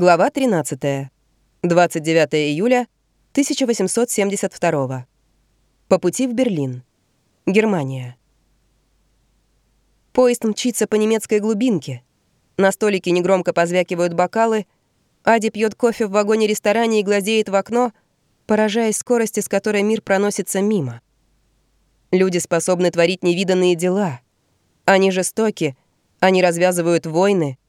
Глава 13. 29 июля 1872. По пути в Берлин. Германия. Поезд мчится по немецкой глубинке. На столике негромко позвякивают бокалы. Ади пьет кофе в вагоне-ресторане и глазеет в окно, поражаясь скорости, с которой мир проносится мимо. Люди способны творить невиданные дела. Они жестоки, они развязывают войны —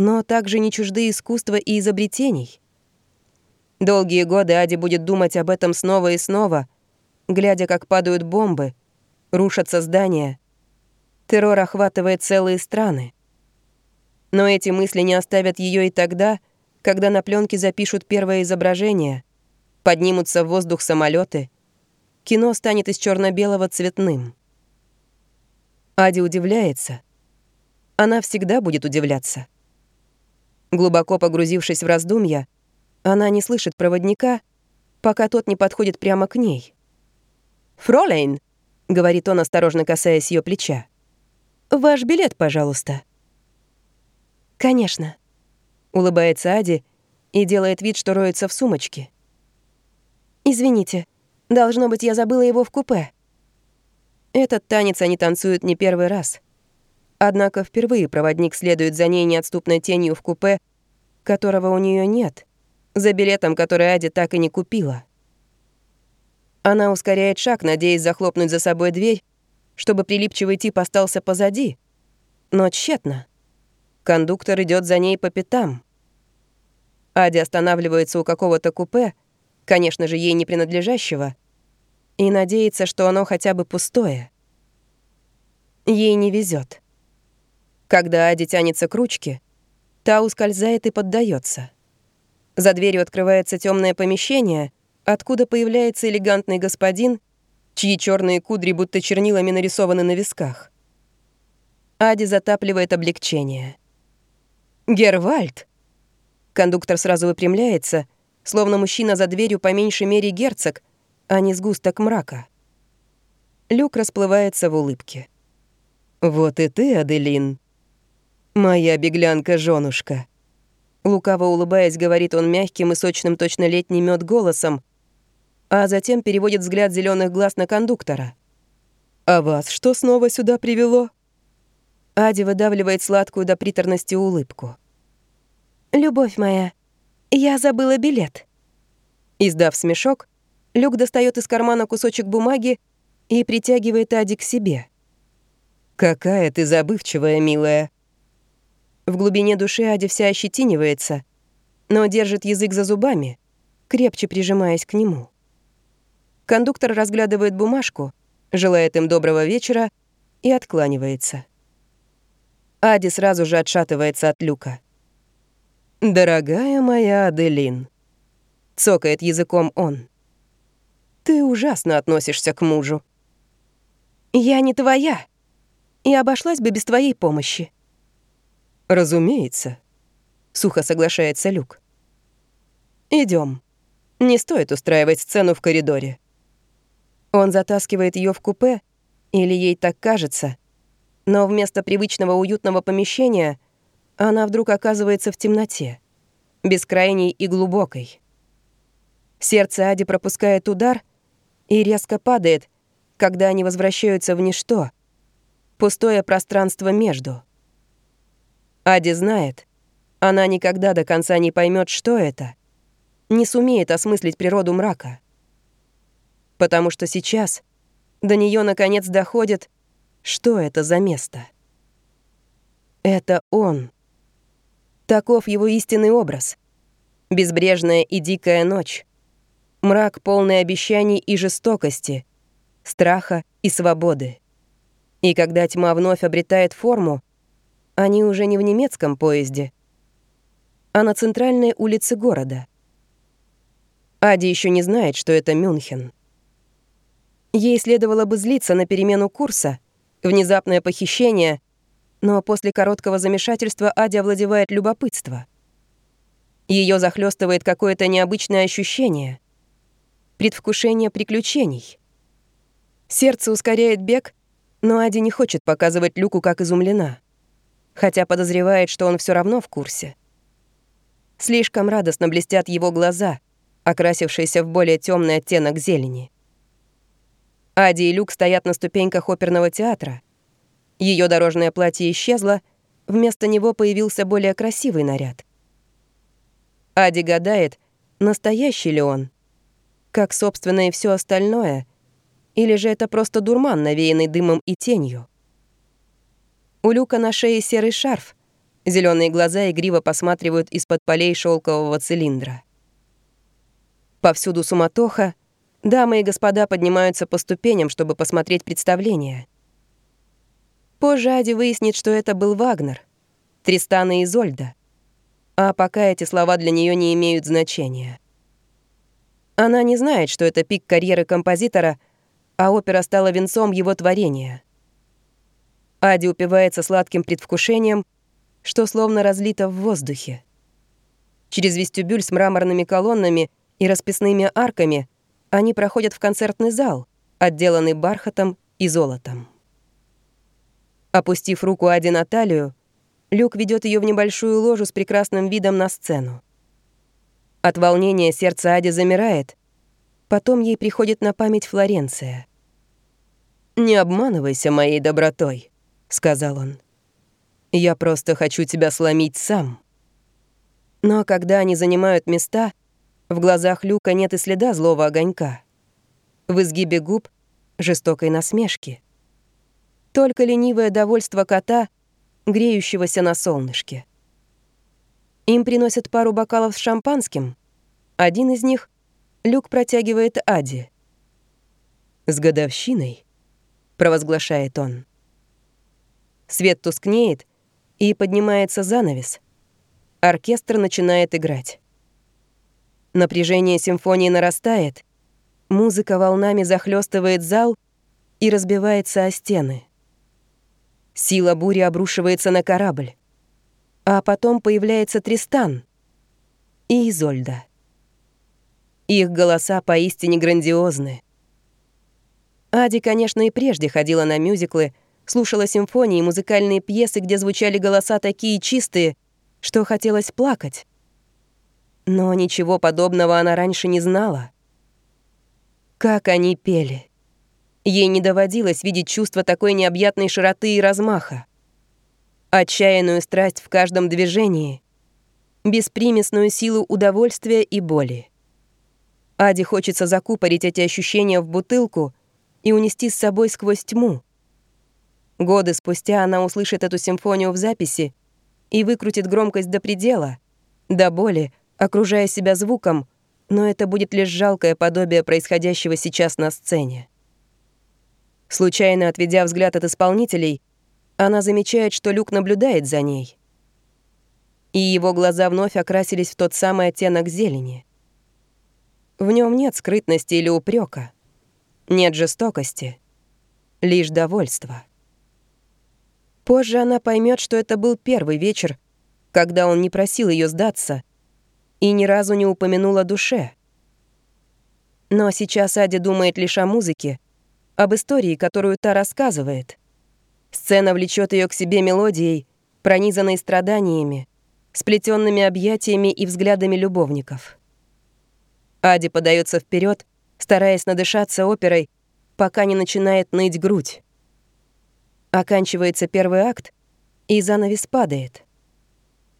но также не чужды искусства и изобретений. Долгие годы Ади будет думать об этом снова и снова, глядя, как падают бомбы, рушатся здания. Террор охватывает целые страны. Но эти мысли не оставят ее и тогда, когда на пленке запишут первое изображение, поднимутся в воздух самолеты, кино станет из черно белого цветным. Ади удивляется. Она всегда будет удивляться. Глубоко погрузившись в раздумья, она не слышит проводника, пока тот не подходит прямо к ней. «Фролейн», — говорит он, осторожно касаясь ее плеча, — «ваш билет, пожалуйста». «Конечно», — улыбается Ади и делает вид, что роется в сумочке. «Извините, должно быть, я забыла его в купе». Этот танец они танцуют не первый раз — Однако впервые проводник следует за ней неотступной тенью в купе, которого у нее нет, за билетом, который Ади так и не купила. Она ускоряет шаг, надеясь захлопнуть за собой дверь, чтобы прилипчивый тип остался позади. Но тщетно. Кондуктор идет за ней по пятам. Ади останавливается у какого-то купе, конечно же, ей не принадлежащего, и надеется, что оно хотя бы пустое. Ей не везет. Когда Ади тянется к ручке, та ускользает и поддается. За дверью открывается темное помещение, откуда появляется элегантный господин, чьи черные кудри будто чернилами нарисованы на висках. Ади затапливает облегчение. «Гервальд!» Кондуктор сразу выпрямляется, словно мужчина за дверью по меньшей мере герцог, а не сгусток мрака. Люк расплывается в улыбке. «Вот и ты, Аделин», «Моя беглянка-жёнушка». Лукаво улыбаясь, говорит он мягким и сочным точно летний мед голосом, а затем переводит взгляд зеленых глаз на кондуктора. «А вас что снова сюда привело?» Ади выдавливает сладкую до приторности улыбку. «Любовь моя, я забыла билет». Издав смешок, Люк достает из кармана кусочек бумаги и притягивает Ади к себе. «Какая ты забывчивая, милая», в глубине души Ади вся ощетинивается, но держит язык за зубами, крепче прижимаясь к нему. Кондуктор разглядывает бумажку, желает им доброго вечера и откланивается. Ади сразу же отшатывается от люка. «Дорогая моя Аделин», — цокает языком он, — «ты ужасно относишься к мужу». «Я не твоя, и обошлась бы без твоей помощи», «Разумеется», — сухо соглашается Люк. Идем. Не стоит устраивать сцену в коридоре». Он затаскивает ее в купе, или ей так кажется, но вместо привычного уютного помещения она вдруг оказывается в темноте, бескрайней и глубокой. Сердце Ади пропускает удар и резко падает, когда они возвращаются в ничто, пустое пространство между — Ади знает, она никогда до конца не поймет, что это, не сумеет осмыслить природу мрака. Потому что сейчас до нее наконец доходит, что это за место. Это он. Таков его истинный образ. Безбрежная и дикая ночь. Мрак, полный обещаний и жестокости, страха и свободы. И когда тьма вновь обретает форму, они уже не в немецком поезде, а на центральной улице города. Ади еще не знает, что это Мюнхен. Ей следовало бы злиться на перемену курса, внезапное похищение, но после короткого замешательства Ади овладевает любопытство. Ее захлестывает какое-то необычное ощущение, предвкушение приключений. Сердце ускоряет бег, но Ади не хочет показывать Люку, как изумлена хотя подозревает, что он все равно в курсе. Слишком радостно блестят его глаза, окрасившиеся в более темный оттенок зелени. Ади и Люк стоят на ступеньках оперного театра. Ее дорожное платье исчезло, вместо него появился более красивый наряд. Ади гадает, настоящий ли он, как, собственно, и все остальное, или же это просто дурман, навеянный дымом и тенью. У Люка на шее серый шарф, зеленые глаза игриво посматривают из-под полей шелкового цилиндра. Повсюду суматоха, дамы и господа поднимаются по ступеням, чтобы посмотреть представление. Позже Ади выяснит, что это был Вагнер, Тристан и Изольда. А пока эти слова для нее не имеют значения. Она не знает, что это пик карьеры композитора, а опера стала венцом его творения. Ади упивается сладким предвкушением, что словно разлито в воздухе. Через вестибюль с мраморными колоннами и расписными арками они проходят в концертный зал, отделанный бархатом и золотом. Опустив руку Ади на талию, Люк ведет ее в небольшую ложу с прекрасным видом на сцену. От волнения сердце Ади замирает. Потом ей приходит на память Флоренция. «Не обманывайся моей добротой», — сказал он. «Я просто хочу тебя сломить сам». Но когда они занимают места, в глазах Люка нет и следа злого огонька. В изгибе губ — жестокой насмешки. Только ленивое довольство кота, греющегося на солнышке. Им приносят пару бокалов с шампанским. Один из них Люк протягивает Ади. «С годовщиной», — провозглашает он. Свет тускнеет, и поднимается занавес. Оркестр начинает играть. Напряжение симфонии нарастает, музыка волнами захлестывает зал и разбивается о стены. Сила бури обрушивается на корабль. А потом появляется Тристан и Изольда. Их голоса поистине грандиозны. Ади, конечно, и прежде ходила на мюзиклы, слушала симфонии и музыкальные пьесы, где звучали голоса такие чистые, что хотелось плакать. Но ничего подобного она раньше не знала. Как они пели. Ей не доводилось видеть чувство такой необъятной широты и размаха. Отчаянную страсть в каждом движении, беспримесную силу удовольствия и боли. Аде хочется закупорить эти ощущения в бутылку и унести с собой сквозь тьму. Годы спустя она услышит эту симфонию в записи и выкрутит громкость до предела, до боли, окружая себя звуком, но это будет лишь жалкое подобие происходящего сейчас на сцене. Случайно отведя взгляд от исполнителей, она замечает, что Люк наблюдает за ней. И его глаза вновь окрасились в тот самый оттенок зелени. В нем нет скрытности или упрека, нет жестокости, лишь довольство. Позже она поймет, что это был первый вечер, когда он не просил ее сдаться и ни разу не упомянул о душе. Но сейчас Ади думает лишь о музыке — об истории, которую та рассказывает. Сцена влечет ее к себе мелодией, пронизанной страданиями, сплетенными объятиями и взглядами любовников. Ади подается вперед, стараясь надышаться оперой, пока не начинает ныть грудь. Оканчивается первый акт, и занавес падает.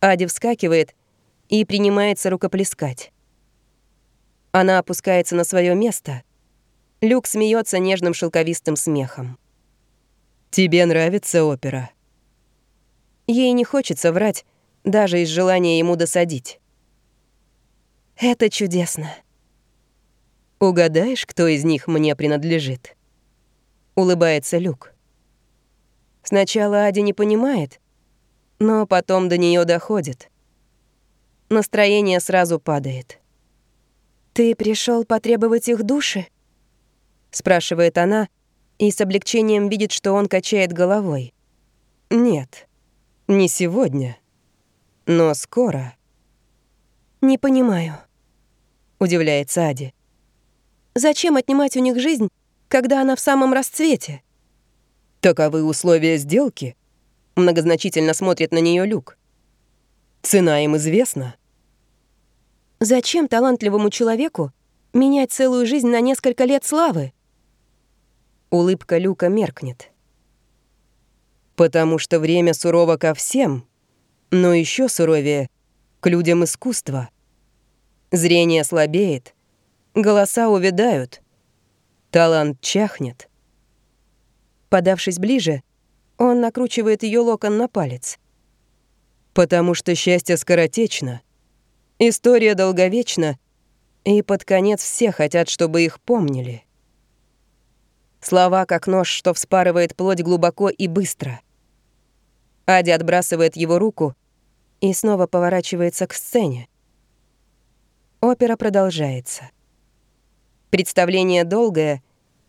Ади вскакивает и принимается рукоплескать. Она опускается на свое место, Люк смеется нежным шелковистым смехом. «Тебе нравится опера?» Ей не хочется врать, даже из желания ему досадить. «Это чудесно». «Угадаешь, кто из них мне принадлежит?» Улыбается Люк. Сначала Ади не понимает, но потом до нее доходит. Настроение сразу падает. «Ты пришел потребовать их души?» — спрашивает она, и с облегчением видит, что он качает головой. «Нет, не сегодня, но скоро». «Не понимаю», — удивляется Ади. «Зачем отнимать у них жизнь, когда она в самом расцвете?» «Таковы условия сделки», — многозначительно смотрит на нее Люк. «Цена им известна. Зачем талантливому человеку менять целую жизнь на несколько лет славы? Улыбка Люка меркнет. Потому что время сурово ко всем, но еще суровее к людям искусства. Зрение слабеет, голоса увядают, талант чахнет. Подавшись ближе, он накручивает ее локон на палец. Потому что счастье скоротечно, история долговечна, и под конец все хотят, чтобы их помнили. Слова, как нож, что вспарывает плоть глубоко и быстро. Ади отбрасывает его руку и снова поворачивается к сцене. Опера продолжается. Представление долгое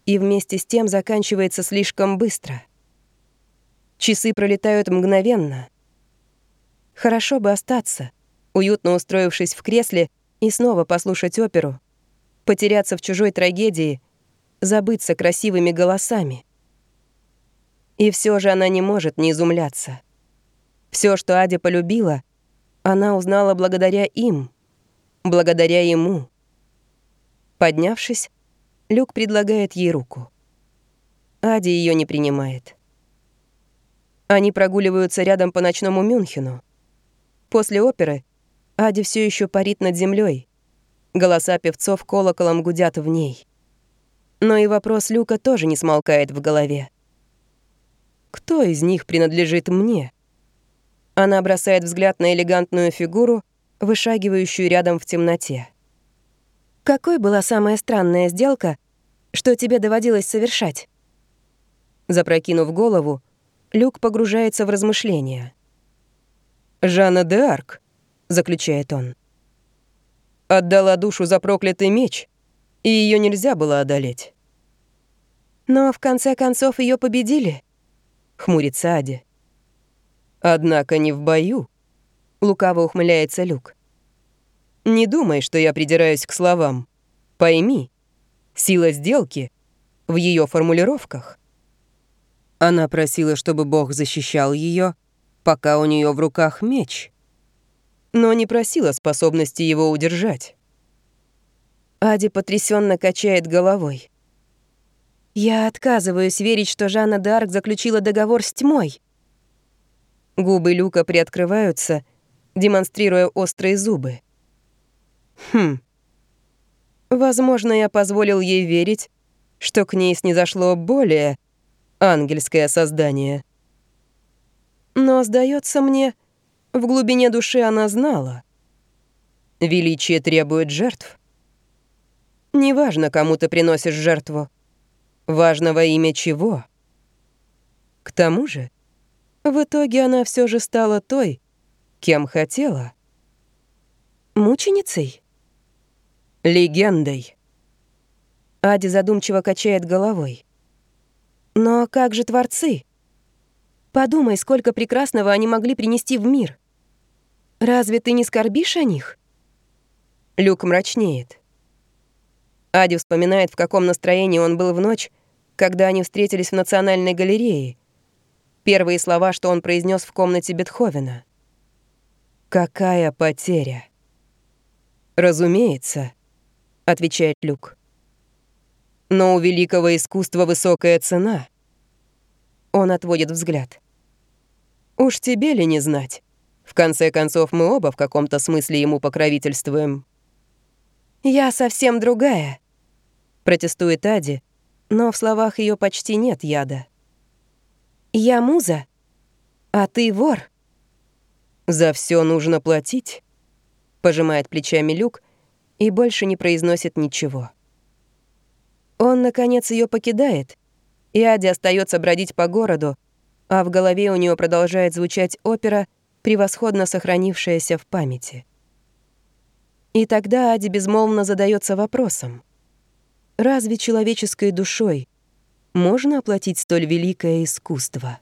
и вместе с тем заканчивается слишком быстро. Часы пролетают мгновенно. Хорошо бы остаться, уютно устроившись в кресле и снова послушать оперу, потеряться в чужой трагедии, забыться красивыми голосами. И все же она не может не изумляться. Все, что Адя полюбила, она узнала благодаря им, благодаря ему. Поднявшись, Люк предлагает ей руку. Ади ее не принимает. Они прогуливаются рядом по ночному Мюнхену. После оперы Ади все еще парит над землей. Голоса певцов колоколом гудят в ней. Но и вопрос Люка тоже не смолкает в голове. Кто из них принадлежит мне? Она бросает взгляд на элегантную фигуру, вышагивающую рядом в темноте. Какой была самая странная сделка, что тебе доводилось совершать? Запрокинув голову, Люк погружается в размышления. «Жанна де Арк», — заключает он, — «отдала душу за проклятый меч, и ее нельзя было одолеть». «Но в конце концов ее победили», — хмурится Ади. «Однако не в бою», — лукаво ухмыляется Люк. Не думай, что я придираюсь к словам. Пойми, сила сделки в ее формулировках. Она просила, чтобы Бог защищал ее, пока у нее в руках меч. Но не просила способности его удержать. Ади потрясенно качает головой. «Я отказываюсь верить, что Жанна д'Арк заключила договор с тьмой». Губы Люка приоткрываются, демонстрируя острые зубы. Хм. Возможно, я позволил ей верить, что к ней снизошло более ангельское создание. Но, сдается мне, в глубине души она знала. Величие требует жертв. Неважно, кому ты приносишь жертву. Важно во имя чего. К тому же, в итоге она все же стала той, кем хотела. Мученицей? Легендой. Ади задумчиво качает головой. Но как же творцы? Подумай, сколько прекрасного они могли принести в мир. Разве ты не скорбишь о них? Люк мрачнеет. Ади вспоминает, в каком настроении он был в ночь, когда они встретились в Национальной галерее. Первые слова, что он произнес в комнате Бетховена. «Какая потеря!» «Разумеется», отвечает Люк. Но у великого искусства высокая цена. Он отводит взгляд. Уж тебе ли не знать? В конце концов, мы оба в каком-то смысле ему покровительствуем. «Я совсем другая», — протестует Ади, но в словах ее почти нет яда. «Я муза, а ты вор». «За все нужно платить», — пожимает плечами Люк, и больше не произносит ничего. Он, наконец, ее покидает, и Ади остается бродить по городу, а в голове у нее продолжает звучать опера, превосходно сохранившаяся в памяти. И тогда Ади безмолвно задается вопросом. Разве человеческой душой можно оплатить столь великое искусство?